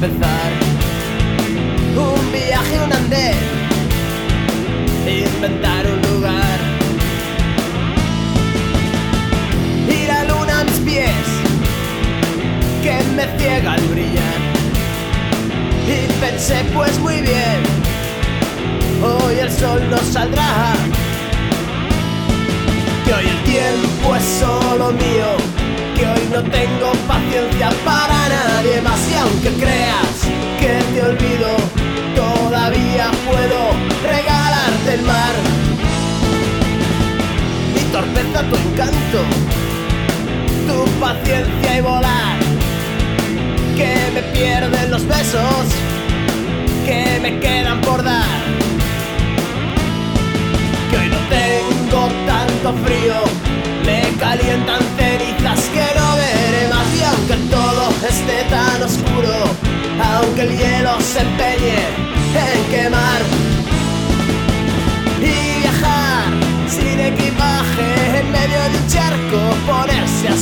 empezar. Un viaje, un andén, inventar un lugar. Ir a luna a mis pies, que me ciega al brillar. Y pensé, pues muy bien, hoy el sol no saldrá. Que hoy el tiempo es solo mío, que hoy no tengo paciencia para nadie más. Y aunque creas tu encanto, tu paciencia y volar. Que me pierden los besos que me quedan por dar. Que hoy no tengo tanto frío, me calientan cenizas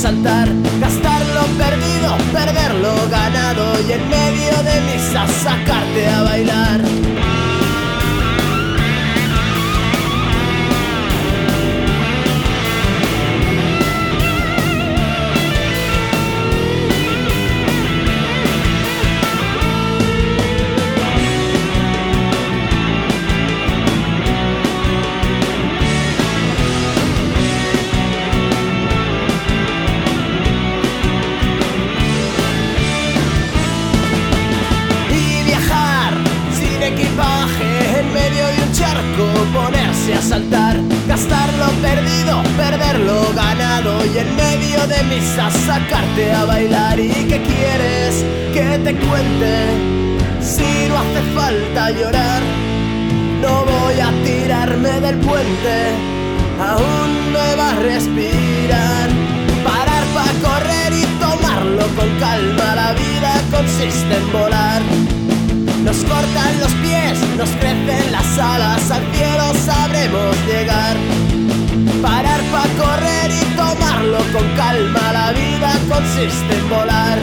gastar lo perdido, perder lo ganado y en medio de misa sacarte a bailar. Equipaje en medio de un charco, ponerse a saltar, gastar lo perdido, perder lo ganado y en medio de misa sacarte a bailar. ¿Y qué quieres que te cuente? Si no hace falta llorar, no voy a tirarme del puente, aún me va a respirar. Parar para correr y tomarlo con calma, la vida consiste en volar. Nos cortan los pies, nos crecen las alas, al cielo sabremos llegar. Parar para correr y tomarlo con calma, la vida consiste en volar.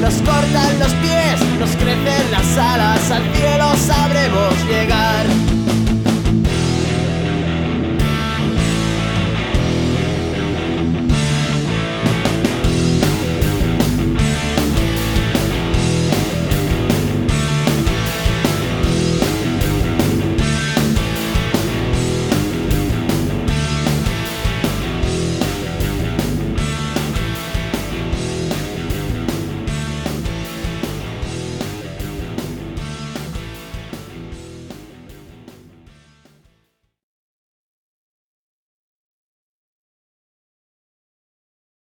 Nos cortan los pies, nos crecen las alas, al cielo sabremos llegar.